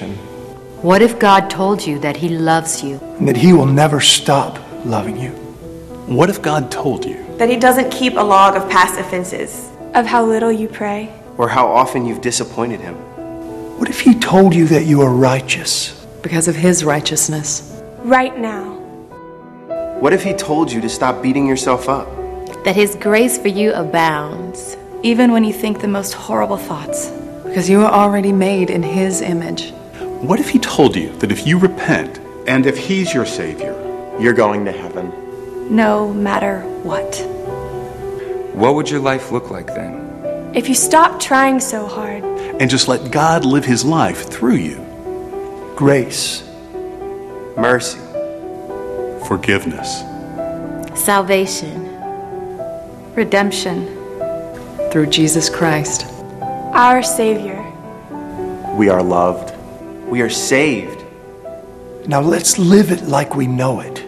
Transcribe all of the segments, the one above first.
rejection. What if God told you that He loves you? and that He will never stop loving you. What if God told you? That he doesn't keep a log of past offenses. of how little you pray, Or how often you've disappointed him. What if He told you that you are righteous? because of his righteousness. right now. What if he told you to stop beating yourself up? That His grace for you abounds. Even when you think the most horrible thoughts, because you are already made in his image. What if He told you that if you repent, And if He's your Savior, You're going to heaven. No matter what. What would your life look like then? If you stop trying so hard, and just let God live His life through you? Grace, Mercy. Forgiveness. Salvation. Redemption. Through Jesus Christ. our Savior. We are loved. We are saved. now let's live it like we know it.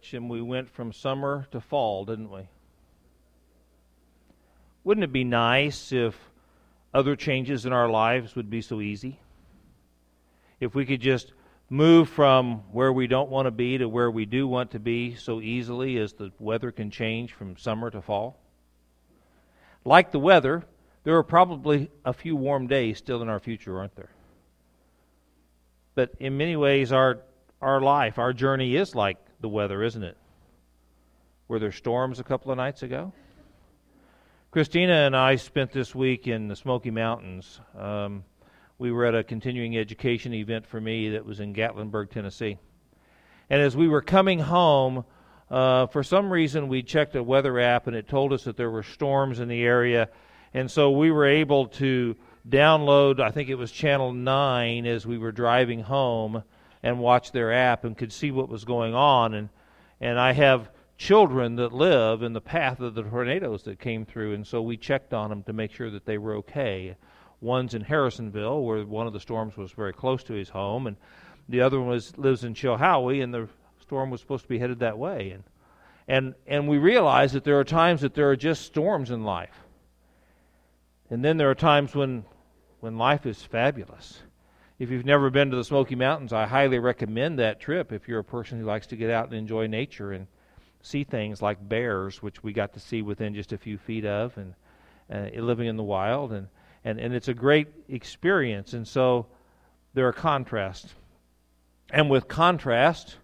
switch and we went from summer to fall, didn't we? Wouldn't it be nice if other changes in our lives would be so easy? If we could just move from where we don't want to be to where we do want to be so easily as the weather can change from summer to fall? Like the weather, there are probably a few warm days still in our future, aren't there? But in many ways, our our life, our journey is like the weather, isn't it? Were there storms a couple of nights ago? Christina and I spent this week in the Smoky Mountains. Um, we were at a continuing education event for me that was in Gatlinburg, Tennessee. And as we were coming home, uh, for some reason we checked a weather app and it told us that there were storms in the area. And so we were able to download, I think it was Channel 9, as we were driving home and watch their app and could see what was going on. And, and I have children that live in the path of the tornadoes that came through, and so we checked on them to make sure that they were okay. One's in Harrisonville, where one of the storms was very close to his home, and the other one was lives in Chilhowee, and the storm was supposed to be headed that way. And and and we realize that there are times that there are just storms in life, and then there are times when when life is fabulous. If you've never been to the Smoky Mountains, I highly recommend that trip if you're a person who likes to get out and enjoy nature and see things like bears, which we got to see within just a few feet of, and uh, living in the wild, and, and, and it's a great experience. And so there are contrasts. And with contrast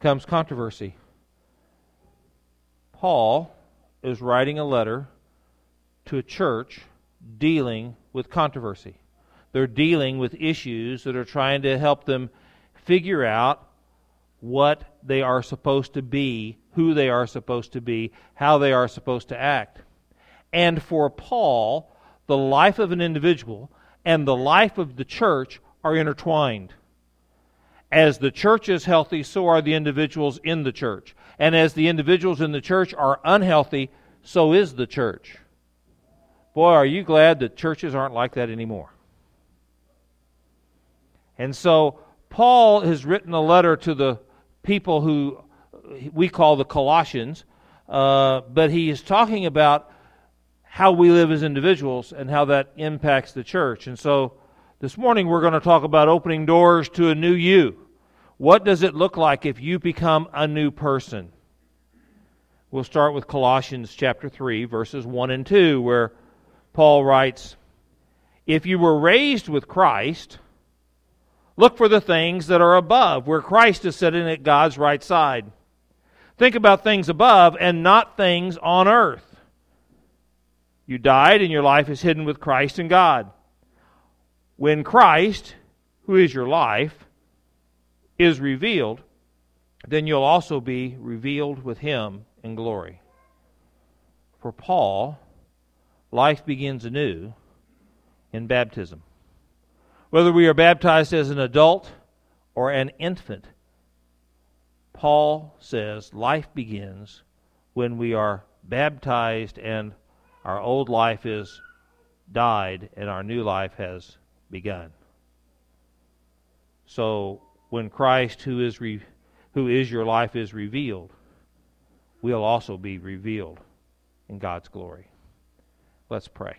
comes controversy. Paul is writing a letter to a church dealing with controversy. They're dealing with issues that are trying to help them figure out what they are supposed to be, who they are supposed to be, how they are supposed to act. And for Paul, the life of an individual and the life of the church are intertwined. As the church is healthy, so are the individuals in the church. And as the individuals in the church are unhealthy, so is the church. Boy, are you glad that churches aren't like that anymore. And so Paul has written a letter to the people who we call the Colossians, uh, but he is talking about how we live as individuals and how that impacts the church. And so this morning we're going to talk about opening doors to a new you. What does it look like if you become a new person? We'll start with Colossians chapter 3, verses 1 and 2, where Paul writes If you were raised with Christ, Look for the things that are above, where Christ is sitting at God's right side. Think about things above and not things on earth. You died, and your life is hidden with Christ in God. When Christ, who is your life, is revealed, then you'll also be revealed with Him in glory. For Paul, life begins anew in baptism. Whether we are baptized as an adult or an infant, Paul says life begins when we are baptized and our old life is died and our new life has begun. So when Christ who is re- who is your life is revealed, we'll also be revealed in God's glory. Let's pray.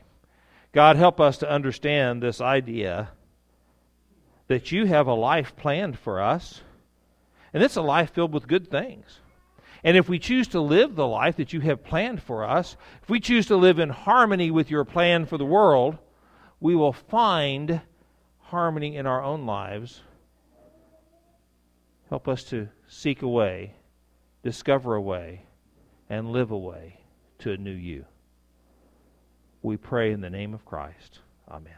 God, help us to understand this idea that you have a life planned for us, and it's a life filled with good things. And if we choose to live the life that you have planned for us, if we choose to live in harmony with your plan for the world, we will find harmony in our own lives. Help us to seek a way, discover a way, and live a way to a new you. We pray in the name of Christ. Amen.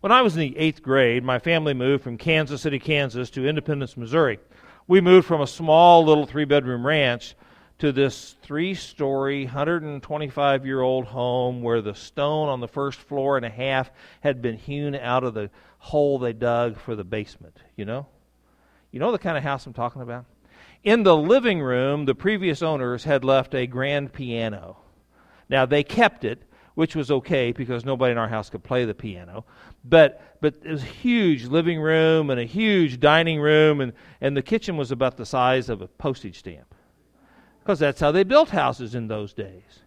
When I was in the eighth grade, my family moved from Kansas City, Kansas to Independence, Missouri. We moved from a small little three bedroom ranch to this three story, 125 year old home where the stone on the first floor and a half had been hewn out of the hole they dug for the basement. You know? You know the kind of house I'm talking about? In the living room, the previous owners had left a grand piano. Now, they kept it, which was okay because nobody in our house could play the piano. But but it was a huge living room and a huge dining room, and, and the kitchen was about the size of a postage stamp. Because that's how they built houses in those days.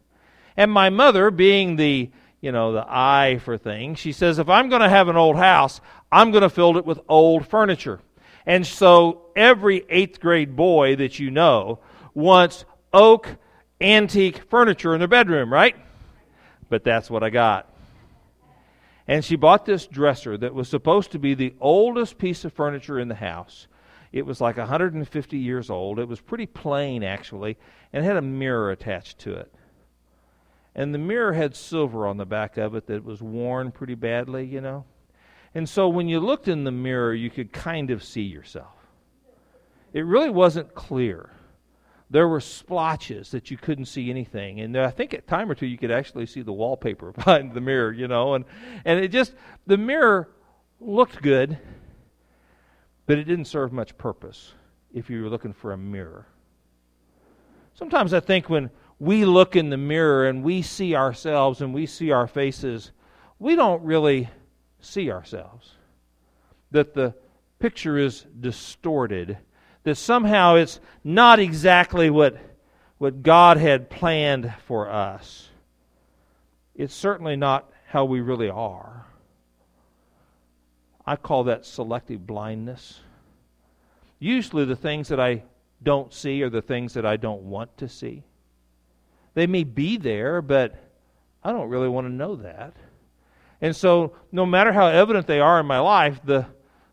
And my mother, being the you know the eye for things, she says, if I'm going to have an old house, I'm going to fill it with old furniture. And so every eighth grade boy that you know wants oak antique furniture in their bedroom, right? But that's what I got. And she bought this dresser that was supposed to be the oldest piece of furniture in the house. It was like 150 years old. It was pretty plain, actually, and had a mirror attached to it. And the mirror had silver on the back of it that was worn pretty badly, you know. And so when you looked in the mirror, you could kind of see yourself. It really wasn't clear there were splotches that you couldn't see anything. And uh, I think at time or two you could actually see the wallpaper behind the mirror, you know. And, and it just, the mirror looked good, but it didn't serve much purpose if you were looking for a mirror. Sometimes I think when we look in the mirror and we see ourselves and we see our faces, we don't really see ourselves. That the picture is distorted that somehow it's not exactly what, what God had planned for us. It's certainly not how we really are. I call that selective blindness. Usually, the things that I don't see are the things that I don't want to see. They may be there, but I don't really want to know that. And so, no matter how evident they are in my life, the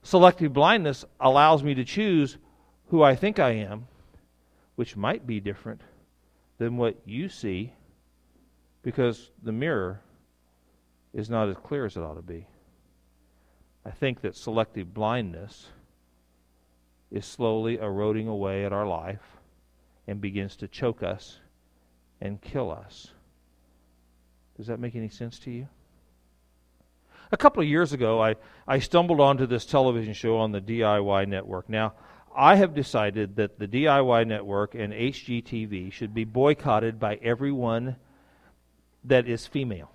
selective blindness allows me to choose who I think I am, which might be different than what you see because the mirror is not as clear as it ought to be. I think that selective blindness is slowly eroding away at our life and begins to choke us and kill us. Does that make any sense to you? A couple of years ago, I, I stumbled onto this television show on the DIY network. Now, I have decided that the DIY network and HGTV should be boycotted by everyone that is female.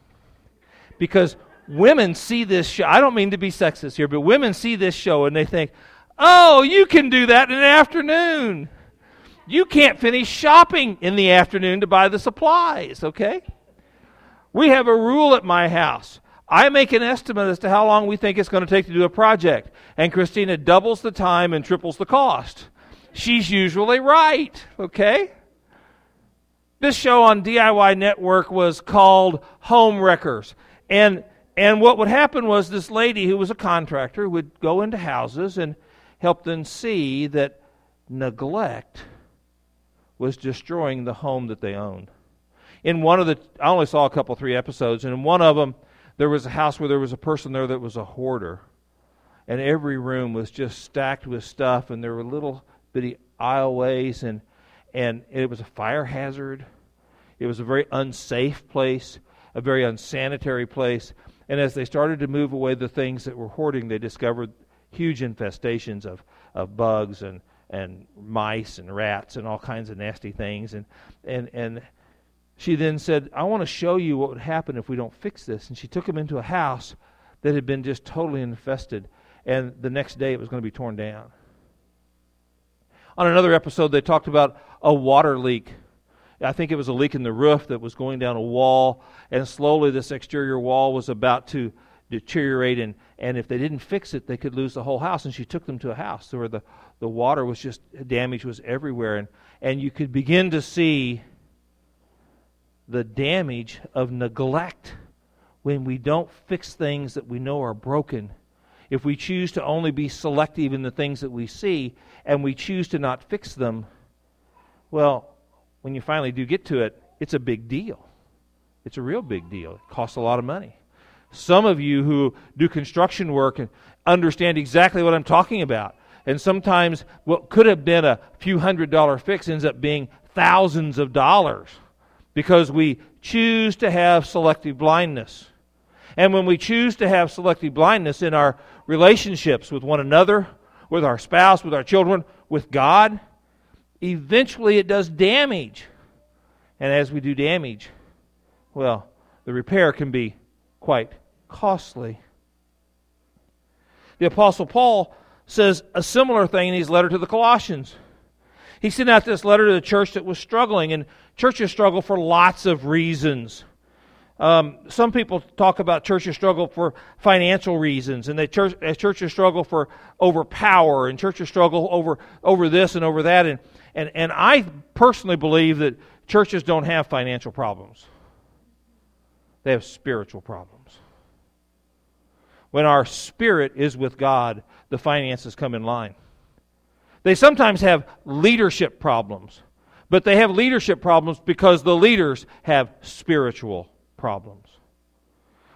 Because women see this show. I don't mean to be sexist here, but women see this show and they think, oh, you can do that in an afternoon. You can't finish shopping in the afternoon to buy the supplies, okay? We have a rule at my house. I make an estimate as to how long we think it's going to take to do a project, and Christina doubles the time and triples the cost. She's usually right, okay? This show on DIY Network was called Home Wreckers. And and what would happen was this lady who was a contractor would go into houses and help them see that neglect was destroying the home that they owned. In one of the I only saw a couple three episodes, and in one of them there was a house where there was a person there that was a hoarder. And every room was just stacked with stuff, and there were little bitty aisleways, and, and it was a fire hazard. It was a very unsafe place, a very unsanitary place. And as they started to move away the things that were hoarding, they discovered huge infestations of, of bugs and, and mice and rats and all kinds of nasty things. And, and, and she then said, I want to show you what would happen if we don't fix this. And she took him into a house that had been just totally infested. And the next day it was going to be torn down. On another episode, they talked about a water leak. I think it was a leak in the roof that was going down a wall, and slowly this exterior wall was about to deteriorate, and, and if they didn't fix it, they could lose the whole house. And she took them to a house where the, the water was just, damage was everywhere, and, and you could begin to see the damage of neglect when we don't fix things that we know are broken. If we choose to only be selective in the things that we see and we choose to not fix them, well, when you finally do get to it, it's a big deal. It's a real big deal. It costs a lot of money. Some of you who do construction work understand exactly what I'm talking about. And sometimes what could have been a few hundred dollar fix ends up being thousands of dollars because we choose to have selective blindness. And when we choose to have selective blindness in our relationships with one another, with our spouse, with our children, with God, eventually it does damage. And as we do damage, well, the repair can be quite costly. The Apostle Paul says a similar thing in his letter to the Colossians. He sent out this letter to the church that was struggling, and churches struggle for lots of reasons. Um, some people talk about churches struggle for financial reasons, and they church, churches struggle for over power, and churches struggle over over this and over that. And, and and I personally believe that churches don't have financial problems; they have spiritual problems. When our spirit is with God, the finances come in line. They sometimes have leadership problems, but they have leadership problems because the leaders have spiritual problems.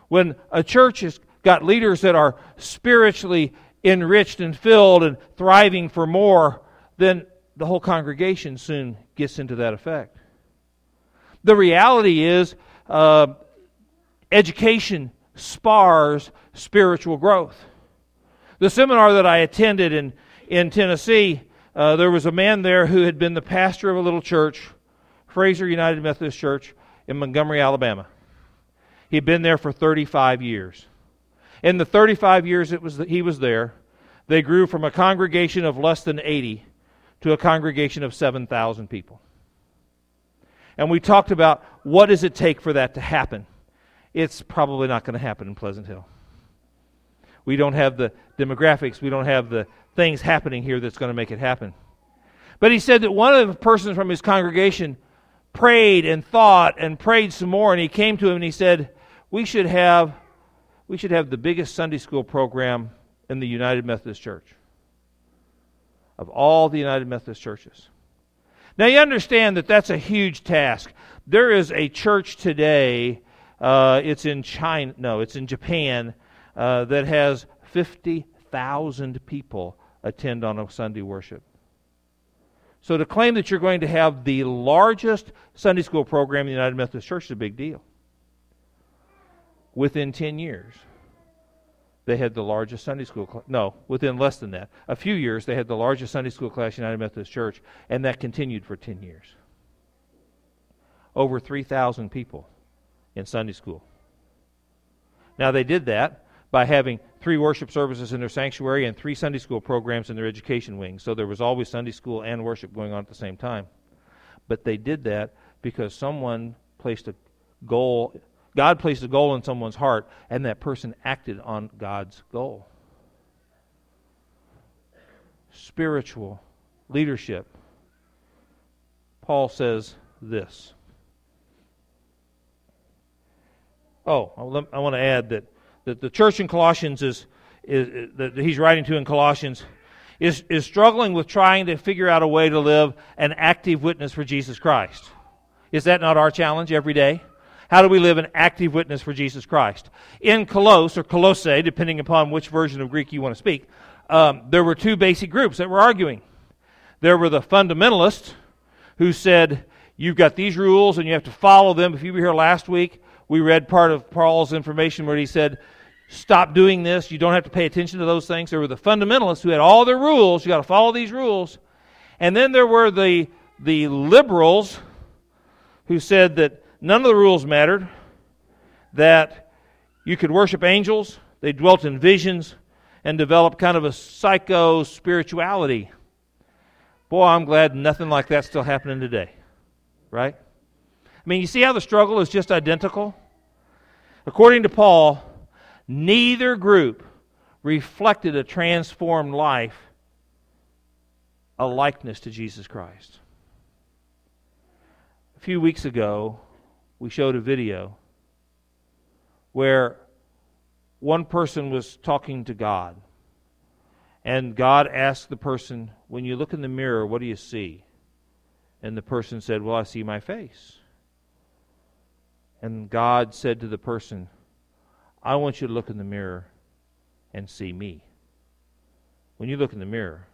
When a church has got leaders that are spiritually enriched and filled and thriving for more, then the whole congregation soon gets into that effect. The reality is, uh, education spars spiritual growth. The seminar that I attended in, in Tennessee, uh, there was a man there who had been the pastor of a little church, Frazer United Methodist Church in Montgomery, Alabama. He'd been there for 35 years. In the 35 years it was that he was there, they grew from a congregation of less than 80 to a congregation of 7,000 people. And we talked about what does it take for that to happen. It's probably not going to happen in Pleasant Hill. We don't have the demographics, we don't have the things happening here that's going to make it happen. But he said that one of the persons from his congregation prayed and thought and prayed some more, and he came to him and he said, we should have we should have the biggest Sunday school program in the United Methodist Church. Of all the United Methodist churches. Now you understand that that's a huge task. There is a church today, uh, it's in China, no, it's in Japan, uh, that has 50,000 people attend on a Sunday worship. So to claim that you're going to have the largest Sunday school program in the United Methodist Church is a big deal within 10 years, they had the largest Sunday school class. No, within less than that. A few years, they had the largest Sunday school class in United Methodist Church, and that continued for 10 years. Over 3,000 people in Sunday school. Now, they did that by having three worship services in their sanctuary and three Sunday school programs in their education wing. So there was always Sunday school and worship going on at the same time. But they did that because someone placed a goal God placed a goal in someone's heart, and that person acted on God's goal. Spiritual leadership. Paul says this. Oh, I want to add that, that the church in Colossians is, is that he's writing to in Colossians is, is struggling with trying to figure out a way to live an active witness for Jesus Christ. Is that not our challenge every day? How do we live an active witness for Jesus Christ? In Colos, or Colossae, depending upon which version of Greek you want to speak, um, there were two basic groups that were arguing. There were the fundamentalists who said, You've got these rules and you have to follow them. If you were here last week, we read part of Paul's information where he said, Stop doing this. You don't have to pay attention to those things. There were the fundamentalists who had all their rules. You got to follow these rules. And then there were the, the liberals who said that none of the rules mattered, that you could worship angels, they dwelt in visions, and developed kind of a psycho spirituality. Boy, I'm glad nothing like that's still happening today, right? I mean, you see how the struggle is just identical? According to Paul, neither group reflected a transformed life, a likeness to Jesus Christ. A few weeks ago, we showed a video where one person was talking to God. And God asked the person, When you look in the mirror, what do you see? And the person said, Well, I see my face. And God said to the person, I want you to look in the mirror and see me. When you look in the mirror,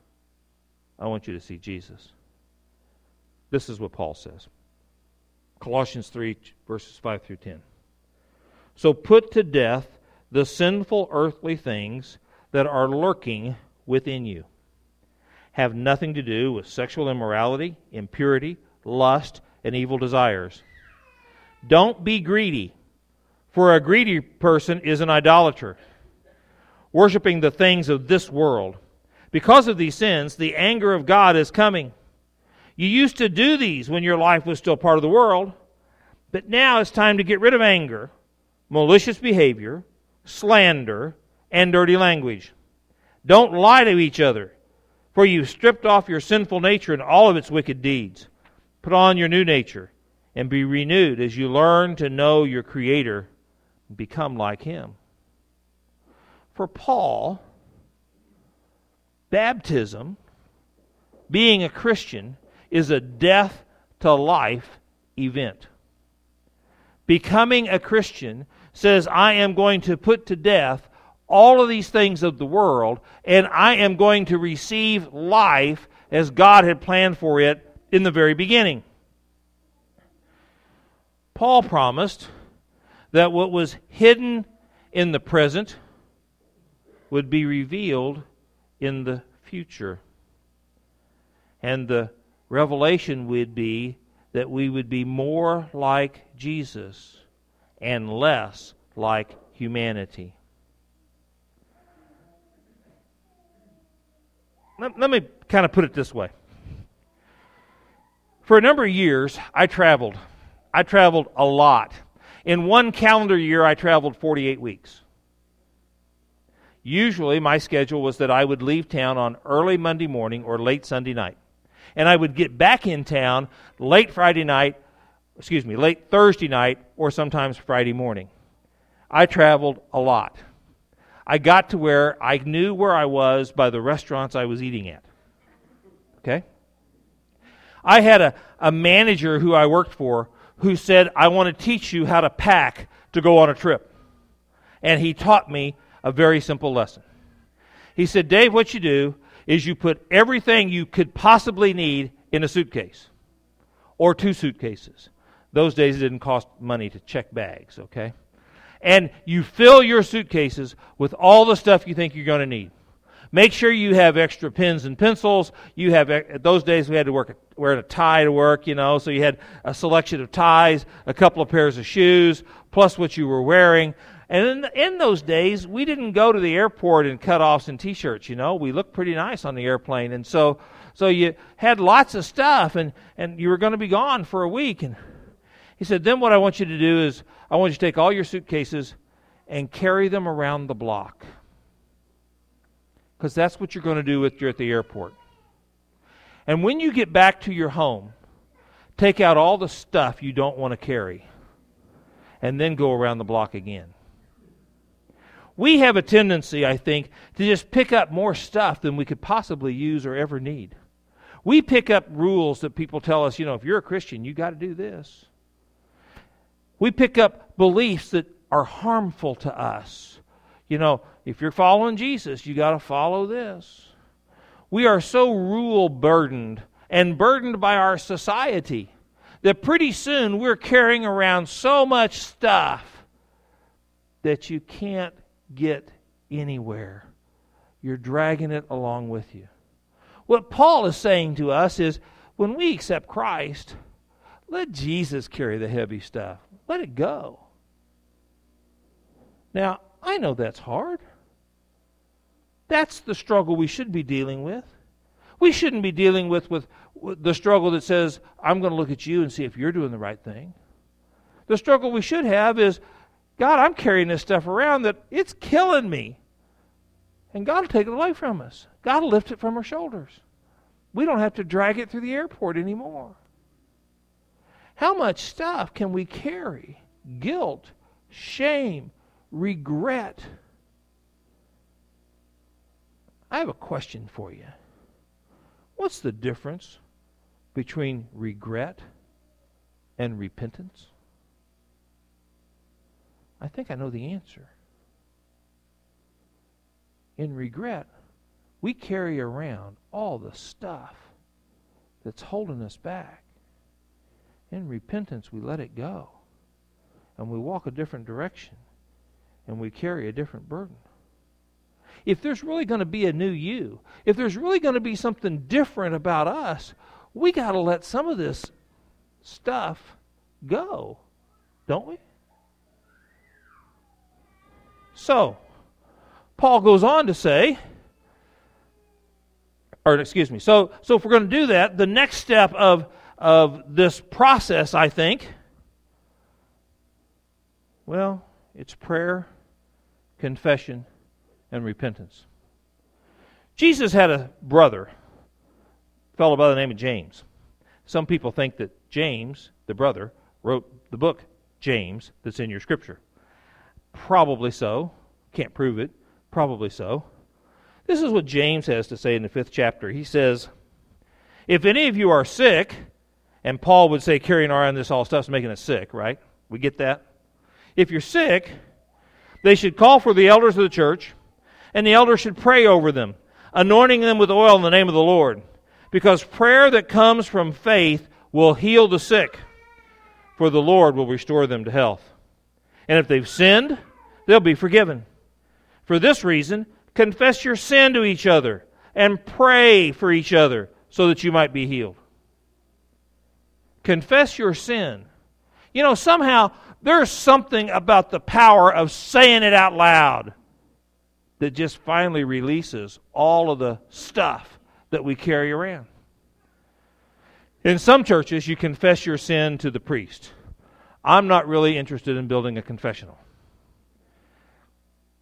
I want you to see Jesus. This is what Paul says Colossians 3, verses 5 through 10. So put to death the sinful earthly things that are lurking within you. Have nothing to do with sexual immorality, impurity, lust, and evil desires. Don't be greedy, for a greedy person is an idolater, worshiping the things of this world. Because of these sins, the anger of God is coming. You used to do these when your life was still part of the world, but now it's time to get rid of anger, malicious behavior, slander, and dirty language. Don't lie to each other, for you've stripped off your sinful nature and all of its wicked deeds. Put on your new nature and be renewed as you learn to know your Creator and become like Him. For Paul, baptism, being a Christian, is a death to life event. Becoming a Christian says, I am going to put to death all of these things of the world, and I am going to receive life as God had planned for it in the very beginning. Paul promised that what was hidden in the present would be revealed in the future. And the revelation would be that we would be more like Jesus and less like humanity. Let, let me kind of put it this way. For a number of years, I traveled. I traveled a lot. In one calendar year, I traveled 48 weeks. Usually, my schedule was that I would leave town on early Monday morning or late Sunday night. And I would get back in town late Friday night, excuse me, late Thursday night, or sometimes Friday morning. I traveled a lot. I got to where I knew where I was by the restaurants I was eating at. Okay? I had a, a manager who I worked for who said, I want to teach you how to pack to go on a trip. And he taught me a very simple lesson. He said, Dave, what you do is you put everything you could possibly need in a suitcase or two suitcases. Those days it didn't cost money to check bags, okay? And you fill your suitcases with all the stuff you think you're going to need. Make sure you have extra pens and pencils. You have eh, those days we had to work wear a tie to work, you know, so you had a selection of ties, a couple of pairs of shoes, plus what you were wearing. And in, in those days, we didn't go to the airport in cutoffs and t-shirts. You know, we looked pretty nice on the airplane, and so so you had lots of stuff, and and you were going to be gone for a week. And he said, then what I want you to do is I want you to take all your suitcases and carry them around the block, because that's what you're going to do if you're at the airport. And when you get back to your home, take out all the stuff you don't want to carry, and then go around the block again we have a tendency, I think, to just pick up more stuff than we could possibly use or ever need. We pick up rules that people tell us, you know, if you're a Christian, you got to do this. We pick up beliefs that are harmful to us. You know, if you're following Jesus, you got to follow this. We are so rule burdened and burdened by our society that pretty soon we're carrying around so much stuff that you can't get anywhere. You're dragging it along with you. What Paul is saying to us is when we accept Christ, let Jesus carry the heavy stuff. Let it go. Now, I know that's hard. That's the struggle we should be dealing with. We shouldn't be dealing with, with, the struggle that says, I'm going to look at you and see if you're doing the right thing. The struggle we should have is God, I'm carrying this stuff around that it's killing me. And God will take it away from us. God will lift it from our shoulders. We don't have to drag it through the airport anymore. How much stuff can we carry? Guilt, shame, regret. I have a question for you. What's the difference between regret and repentance? I think I know the answer. In regret, we carry around all the stuff that's holding us back. In repentance, we let it go. And we walk a different direction. And we carry a different burden. If there's really going to be a new you, if there's really going to be something different about us, we got to let some of this stuff go, don't we? So, Paul goes on to say, or excuse me, so, so if we're going to do that, the next step of, of this process, I think, well, it's prayer, confession, and repentance. Jesus had a brother, a fellow by the name of James. Some people think that James, the brother, wrote the book James that's in your scripture. Probably so. Can't prove it. Probably so. This is what James has to say in the fifth chapter. He says, If any of you are sick, and Paul would say carrying around this all stuff is making us sick, right? We get that? If you're sick, they should call for the elders of the church, and the elders should pray over them, anointing them with oil in the name of the Lord. Because prayer that comes from faith will heal the sick, for the Lord will restore them to health. And if they've sinned, they'll be forgiven. For this reason, confess your sin to each other and pray for each other so that you might be healed. Confess your sin. You know, somehow there's something about the power of saying it out loud that just finally releases all of the stuff that we carry around. In some churches, you confess your sin to the priest. I'm not really interested in building a confessional.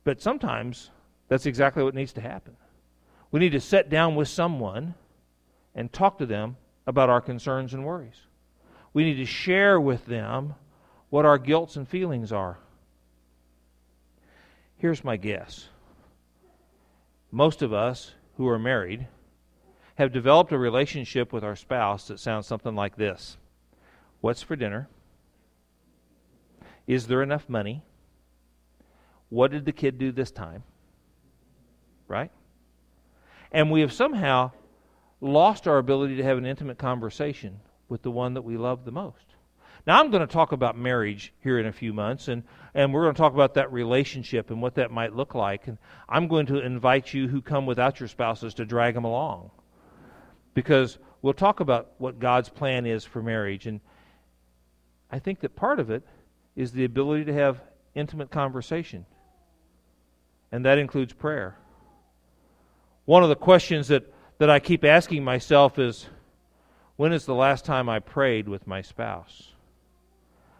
But sometimes that's exactly what needs to happen. We need to sit down with someone and talk to them about our concerns and worries. We need to share with them what our guilts and feelings are. Here's my guess most of us who are married have developed a relationship with our spouse that sounds something like this What's for dinner? Is there enough money? What did the kid do this time? Right? And we have somehow lost our ability to have an intimate conversation with the one that we love the most. Now, I'm going to talk about marriage here in a few months, and, and we're going to talk about that relationship and what that might look like. And I'm going to invite you who come without your spouses to drag them along. Because we'll talk about what God's plan is for marriage. And I think that part of it is the ability to have intimate conversation and that includes prayer. One of the questions that, that I keep asking myself is when is the last time I prayed with my spouse?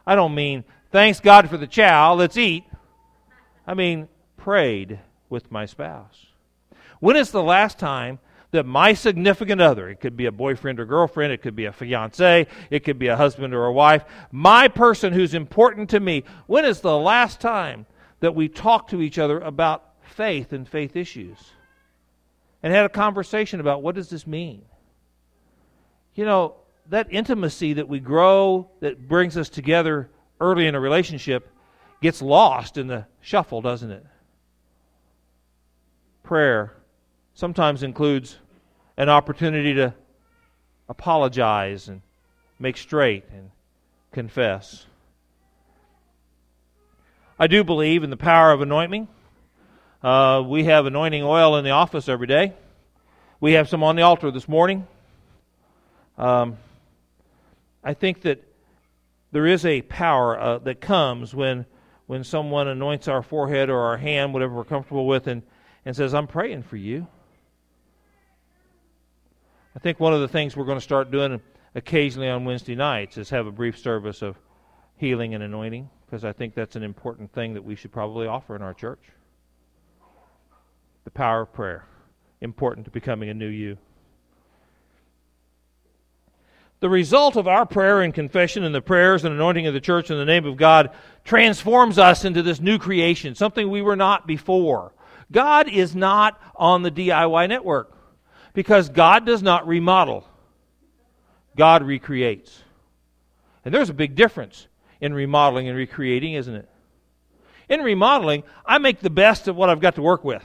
I don't mean, thanks God for the chow, let's eat. I mean, prayed with my spouse. When is the last time that my significant other, it could be a boyfriend or girlfriend, it could be a fiance, it could be a husband or a wife, my person who's important to me, when is the last time that we talked to each other about faith and faith issues and had a conversation about what does this mean? You know, that intimacy that we grow that brings us together early in a relationship gets lost in the shuffle, doesn't it? Prayer sometimes includes an opportunity to apologize and make straight and confess. I do believe in the power of anointing. Uh, we have anointing oil in the office every day. We have some on the altar this morning. Um, I think that there is a power uh, that comes when when someone anoints our forehead or our hand, whatever we're comfortable with, and, and says, I'm praying for you. I think one of the things we're going to start doing occasionally on Wednesday nights is have a brief service of healing and anointing because I think that's an important thing that we should probably offer in our church. The power of prayer, important to becoming a new you. The result of our prayer and confession and the prayers and anointing of the church in the name of God transforms us into this new creation, something we were not before. God is not on the DIY network because God does not remodel, God recreates. And there's a big difference in remodeling and recreating, isn't it? In remodeling, I make the best of what I've got to work with.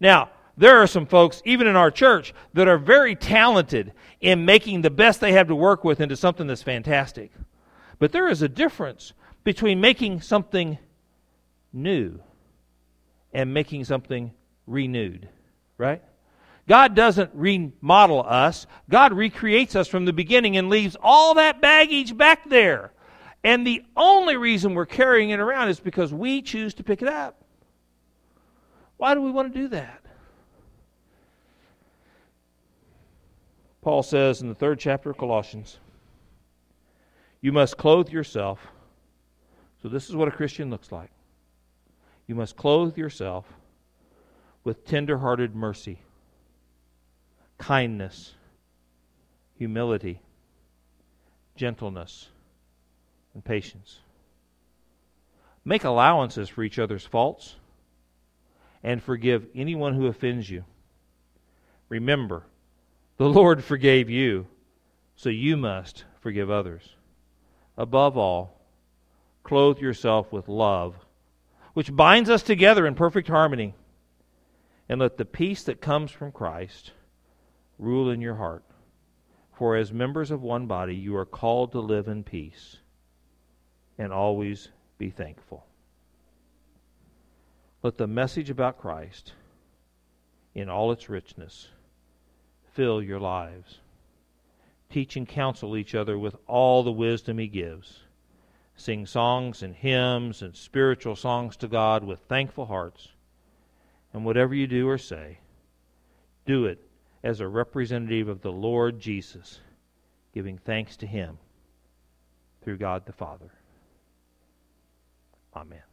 Now, there are some folks, even in our church, that are very talented in making the best they have to work with into something that's fantastic. But there is a difference between making something new and making something renewed, right? God doesn't remodel us. God recreates us from the beginning and leaves all that baggage back there. And the only reason we're carrying it around is because we choose to pick it up. Why do we want to do that? Paul says in the third chapter of Colossians, you must clothe yourself. So, this is what a Christian looks like. You must clothe yourself with tender hearted mercy, kindness, humility, gentleness, and patience. Make allowances for each other's faults and forgive anyone who offends you. Remember, the Lord forgave you, so you must forgive others. Above all, clothe yourself with love, which binds us together in perfect harmony. And let the peace that comes from Christ rule in your heart. For as members of one body, you are called to live in peace and always be thankful. Let the message about Christ, in all its richness, fill your lives. Teach and counsel each other with all the wisdom He gives. Sing songs and hymns and spiritual songs to God with thankful hearts. And whatever you do or say, do it as a representative of the Lord Jesus, giving thanks to Him through God the Father. Amen.